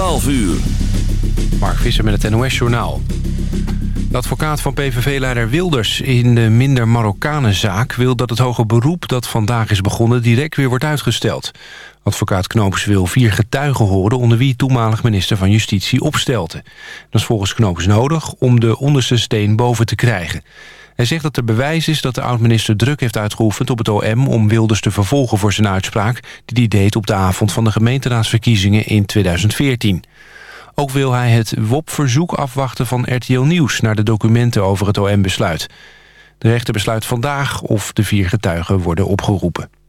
12 uur. Mark Visser met het NOS-journaal. De advocaat van PVV-leider Wilders in de minder Marokkanenzaak... wil dat het hoge beroep dat vandaag is begonnen direct weer wordt uitgesteld. Advocaat Knoops wil vier getuigen horen... onder wie toenmalig minister van Justitie opstelte. Dat is volgens Knoops nodig om de onderste steen boven te krijgen. Hij zegt dat er bewijs is dat de oud-minister druk heeft uitgeoefend op het OM... om Wilders te vervolgen voor zijn uitspraak... die hij deed op de avond van de gemeenteraadsverkiezingen in 2014. Ook wil hij het WOP-verzoek afwachten van RTL Nieuws... naar de documenten over het OM-besluit. De rechter besluit vandaag of de vier getuigen worden opgeroepen.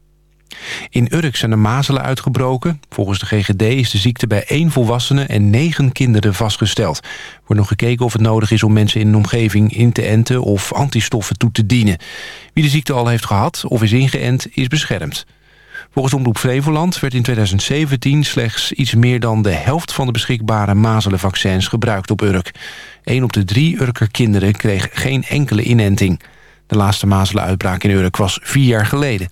In Urk zijn er mazelen uitgebroken. Volgens de GGD is de ziekte bij één volwassene en negen kinderen vastgesteld. Wordt nog gekeken of het nodig is om mensen in een omgeving in te enten of antistoffen toe te dienen. Wie de ziekte al heeft gehad of is ingeënt is beschermd. Volgens Omroep Flevoland werd in 2017 slechts iets meer dan de helft van de beschikbare mazelenvaccins gebruikt op Urk. Een op de drie Urker kinderen kreeg geen enkele inenting. De laatste mazelenuitbraak in Urk was vier jaar geleden.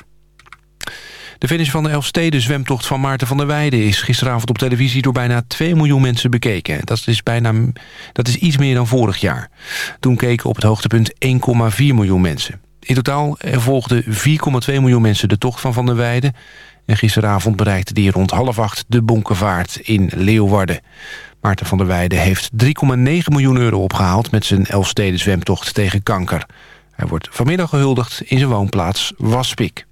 De finish van de Elfsteden zwemtocht van Maarten van der Weijden... is gisteravond op televisie door bijna 2 miljoen mensen bekeken. Dat is, bijna, dat is iets meer dan vorig jaar. Toen keken op het hoogtepunt 1,4 miljoen mensen. In totaal volgden 4,2 miljoen mensen de tocht van Van der Weijden. En gisteravond bereikte die rond half acht de Bonkenvaart in Leeuwarden. Maarten van der Weijden heeft 3,9 miljoen euro opgehaald... met zijn Elfsteden zwemtocht tegen kanker. Hij wordt vanmiddag gehuldigd in zijn woonplaats Waspik.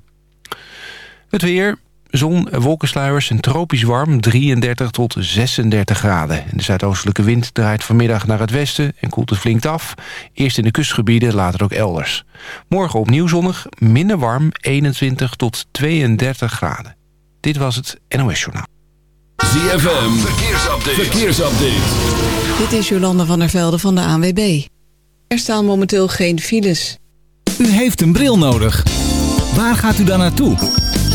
Het weer, zon, wolkensluiers en tropisch warm, 33 tot 36 graden. de zuidoostelijke wind draait vanmiddag naar het westen en koelt het flink af. Eerst in de kustgebieden, later ook elders. Morgen opnieuw zonnig, minder warm, 21 tot 32 graden. Dit was het NOS Journaal. ZFM, verkeersupdate. verkeersupdate. Dit is Jolanda van der Velde van de ANWB. Er staan momenteel geen files. U heeft een bril nodig. Waar gaat u dan naartoe?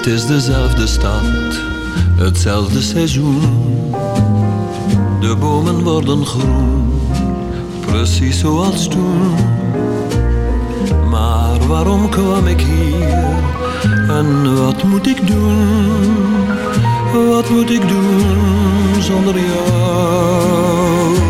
Het is dezelfde stad, hetzelfde seizoen. De bomen worden groen, precies zoals toen. Maar waarom kwam ik hier en wat moet ik doen? moet ik doen zonder jou?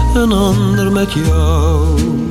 een ander met jou.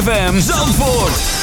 ZFM Zandvoort.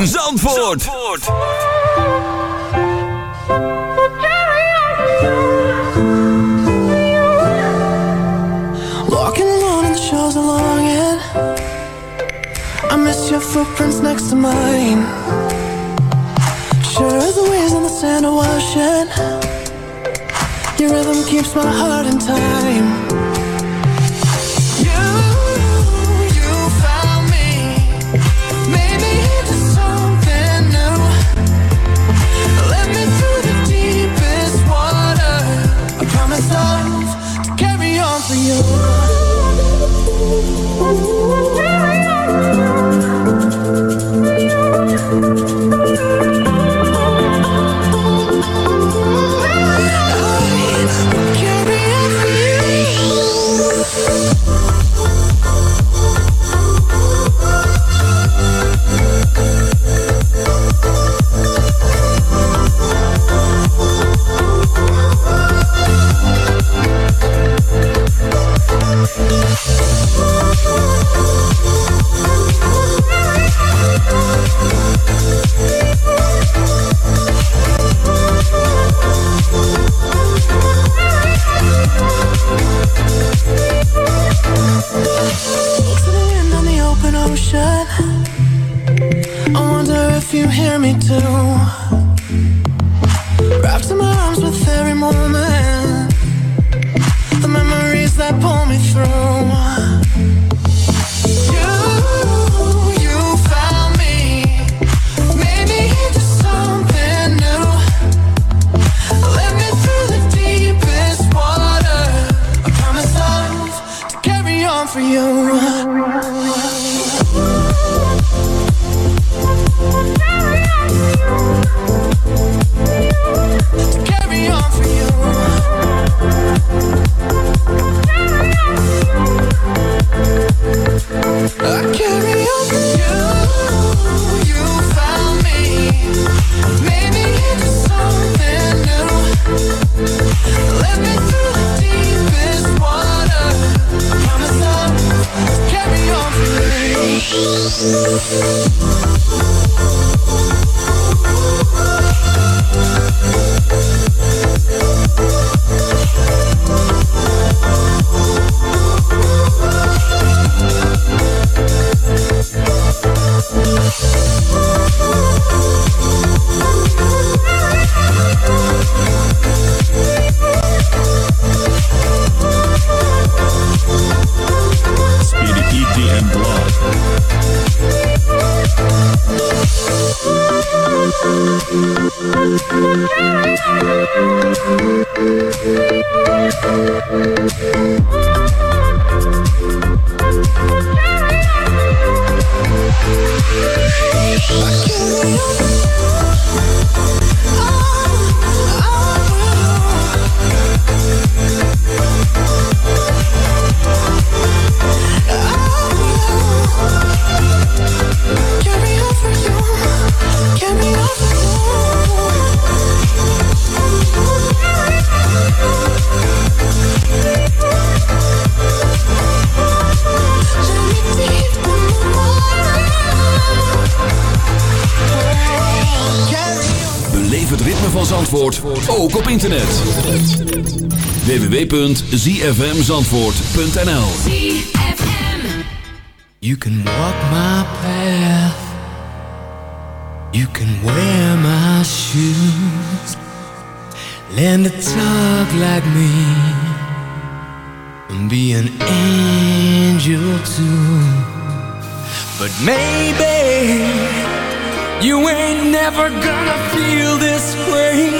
ZFM Zandvoort. Zandvoort. Walking alone in the shores of longing I miss your footprints next to mine Sure as the waves on the sand are washing Your rhythm keeps my heart in time www.zfmzandvoort.nl You can walk my path. You can wear my shoes. Learn to talk like me. And be an angel too. But maybe You ain't never gonna feel this way.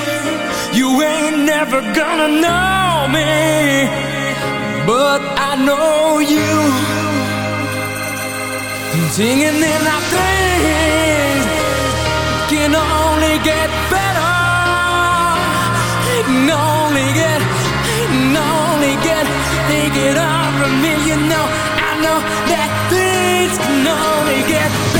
You ain't never gonna know me. But I know you. Singing in our things. Can only get better. Can only get can only get Take it all from me You know I know that things can only get lose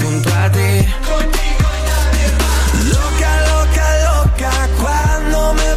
junto a ti. Loca, loca, loca, cuando me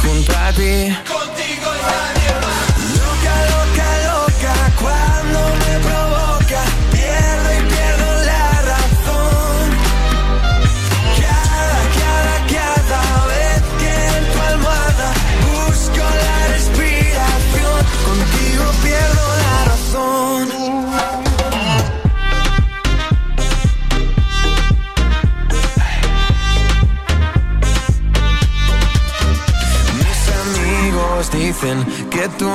Contati Contigo e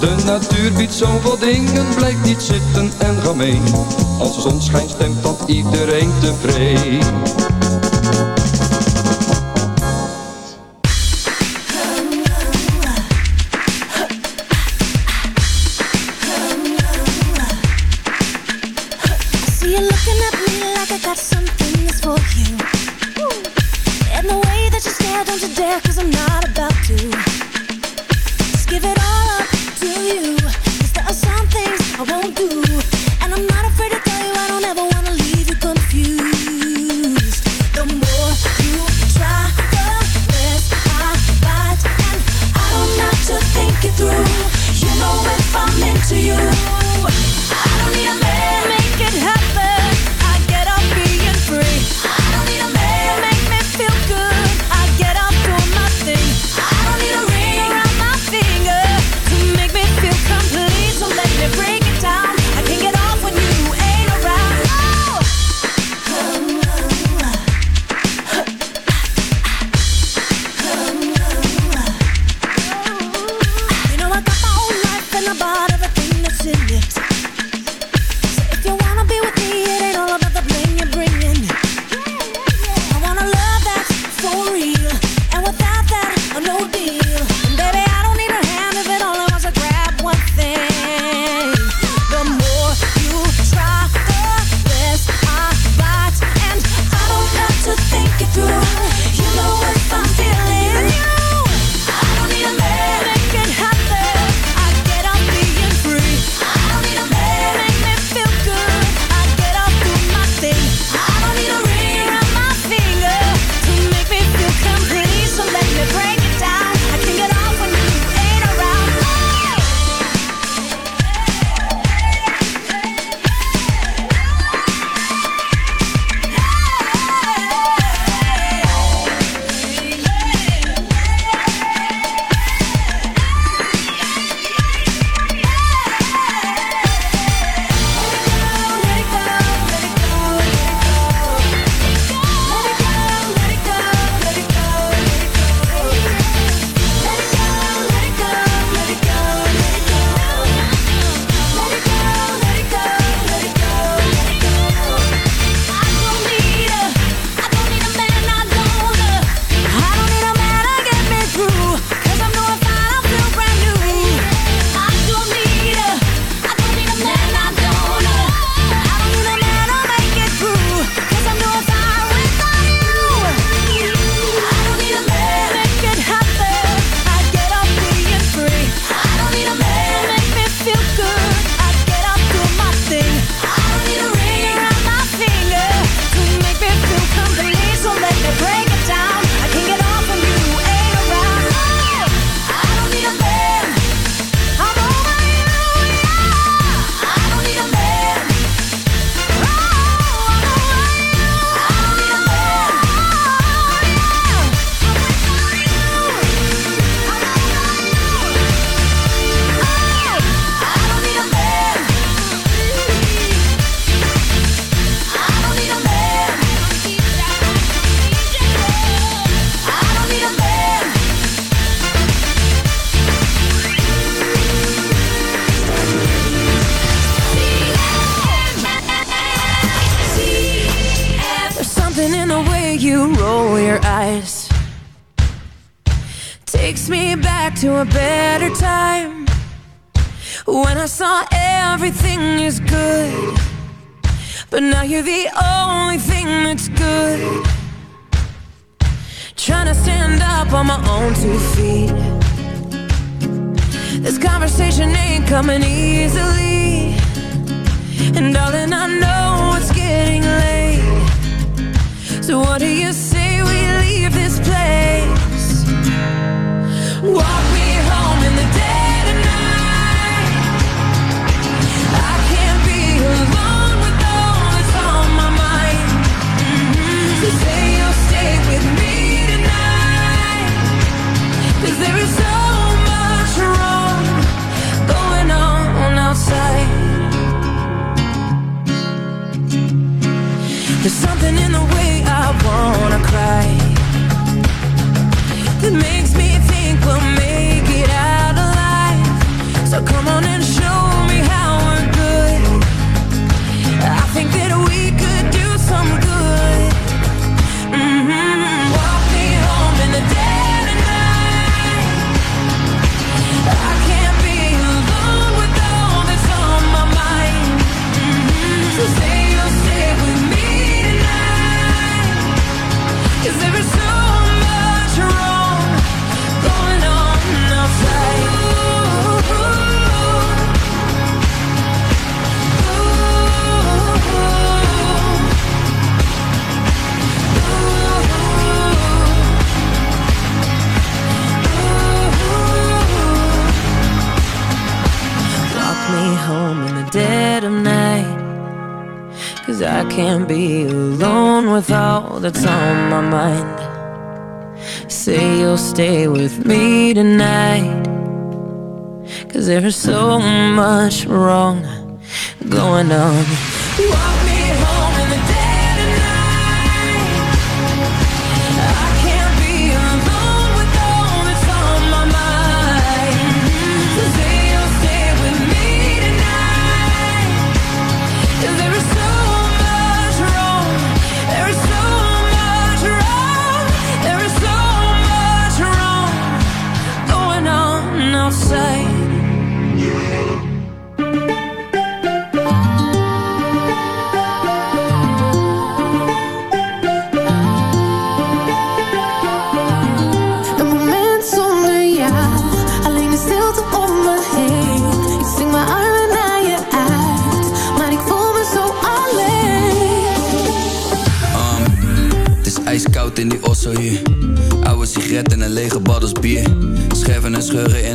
De natuur biedt zoveel dingen, blijkt niet zitten en gemeen. Als de zon schijnt stemt dat iedereen tevreden.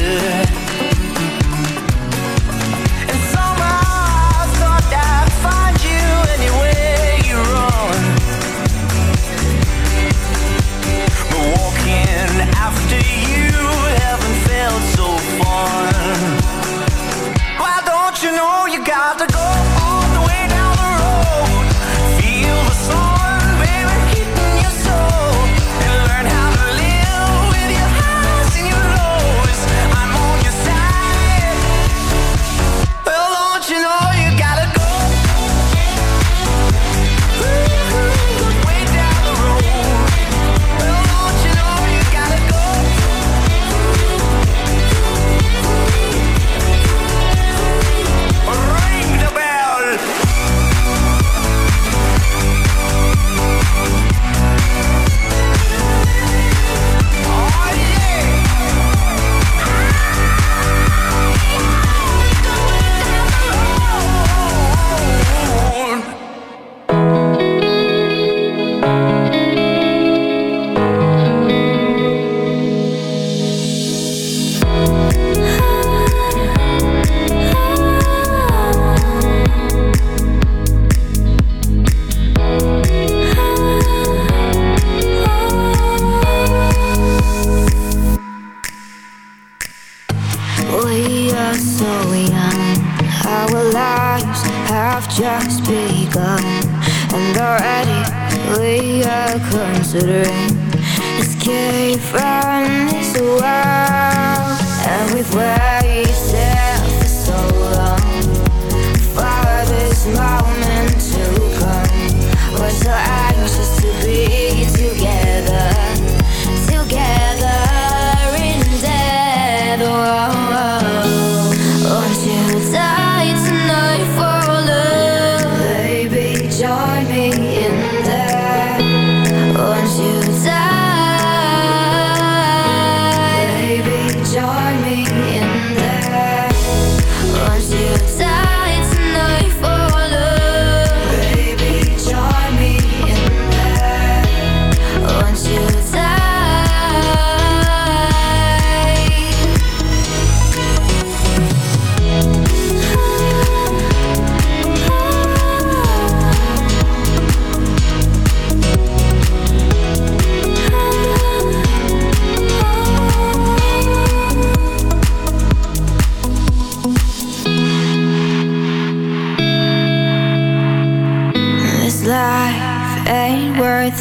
yeah.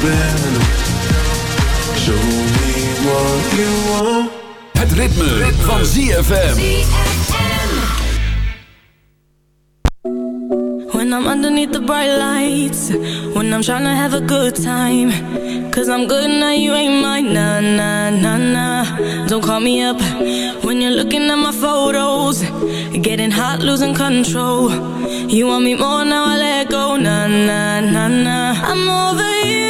Keep. Show me what you want. Het ritme, ritme. van ZFM. When I'm underneath the bright lights When I'm trying to have a good time Cause I'm good now, you ain't mine Nah, nah, nah, nah Don't call me up When you're looking at my photos Getting hot, losing control You want me more, now I let go Nah, nah, nah, nah I'm over you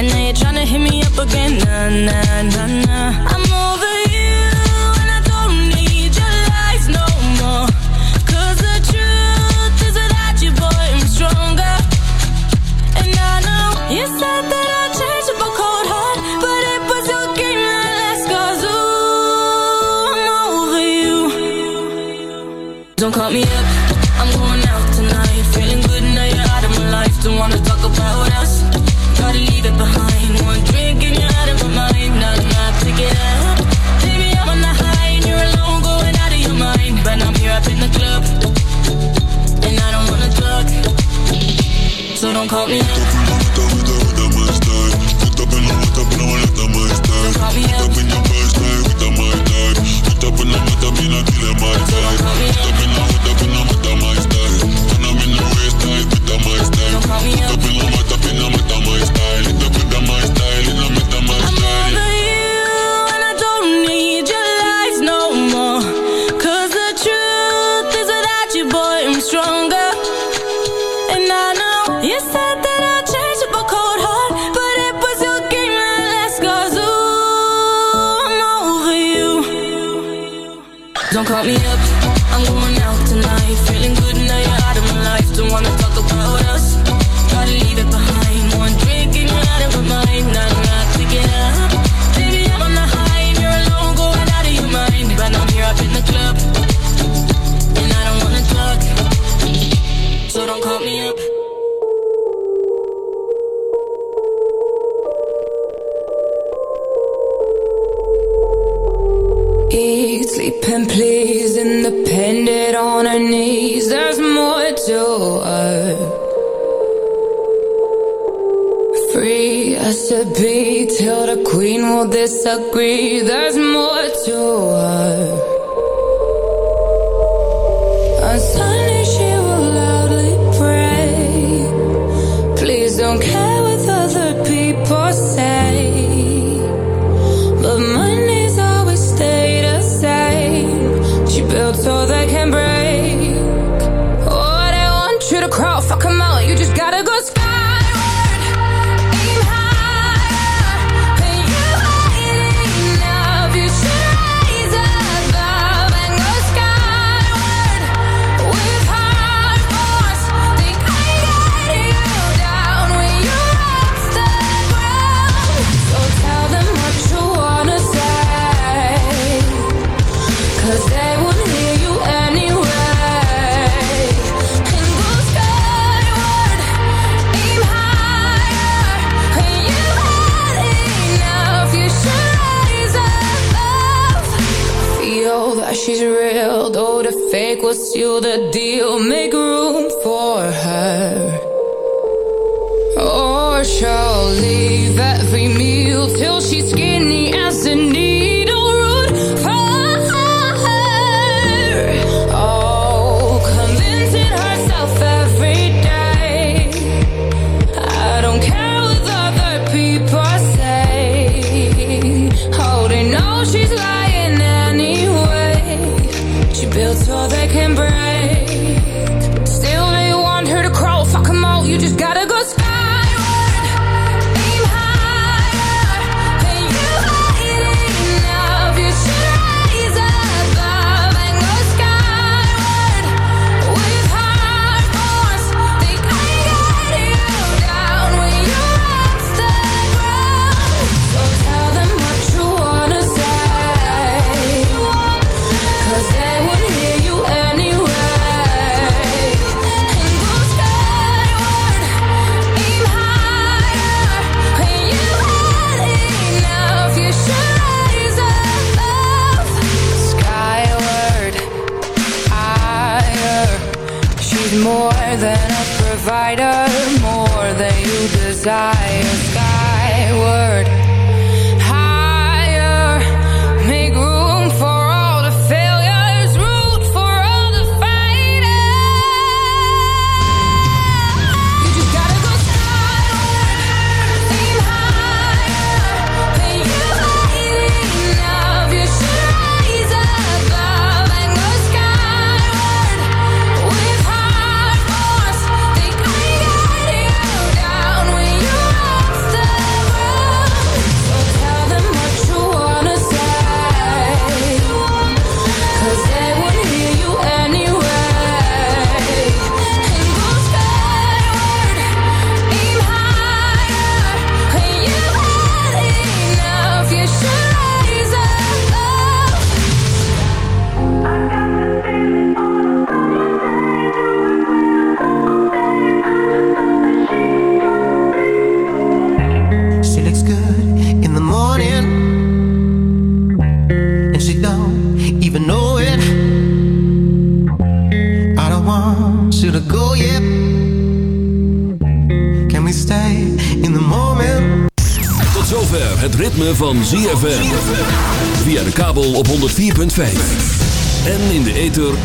And now you're tryna hit me up again. Nah, nah, nah, nah. I'm over you And I don't need your lies no more. Cause the truth is without you, boy, I'm stronger. And I know you said that I'd change up a cold heart But it was your game that last. Cause ooh, I'm over you. Don't call me up. I'm going out tonight. Feeling good now you're out of my life. Don't wanna talk about us Gotta leave it behind. One drink and you're out of my mind. Out Baby, I'm on the high And you're alone going out of your mind. But I'm here up in the club. And I don't wanna So don't call me up мой стайлинг